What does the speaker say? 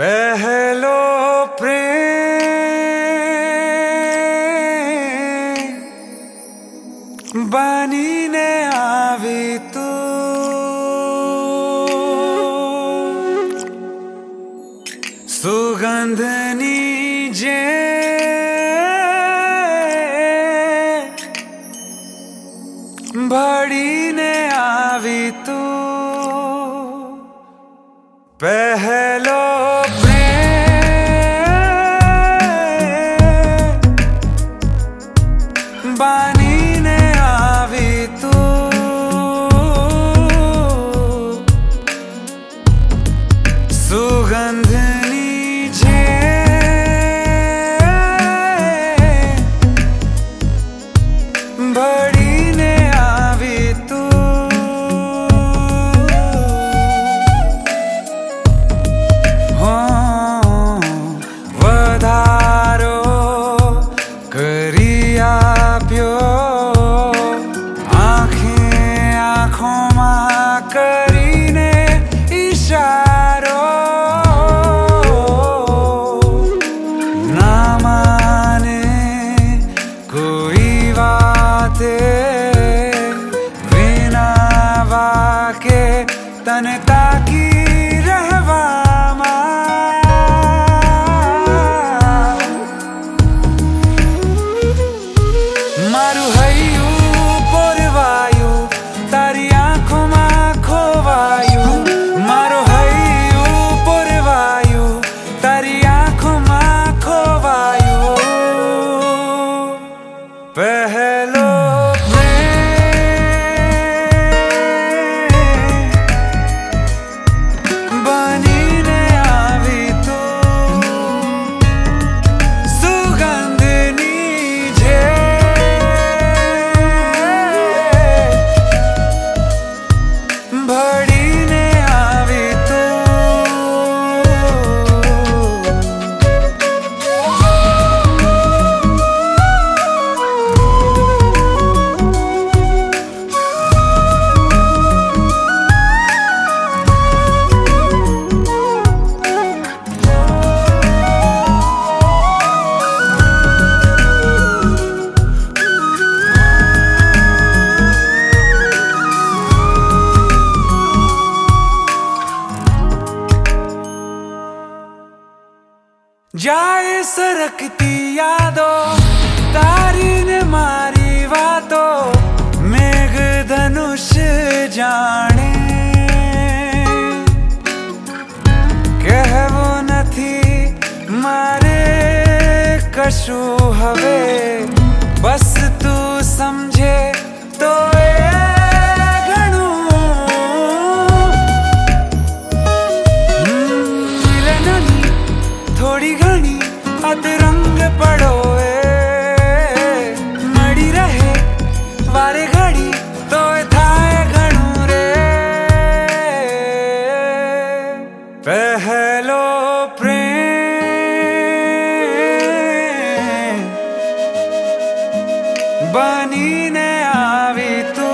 पहलो प्रेम आवी तू। सुगंधनी जे बड़ी ने आवी तू। पहलो सुगंधनी जे भड़ीने जनता की रहवामा मारू है जाए सरकती यादो, तारी ने मारी बातों मेघ धनुष जाने। कहवो न थी मारे, कशु हवे, बस तू समझ तिरंग पड़ोए मड़ी रहे, वारे घड़ी तो थाए घणू रे। पहलो प्रेम बनी ने आवी तू।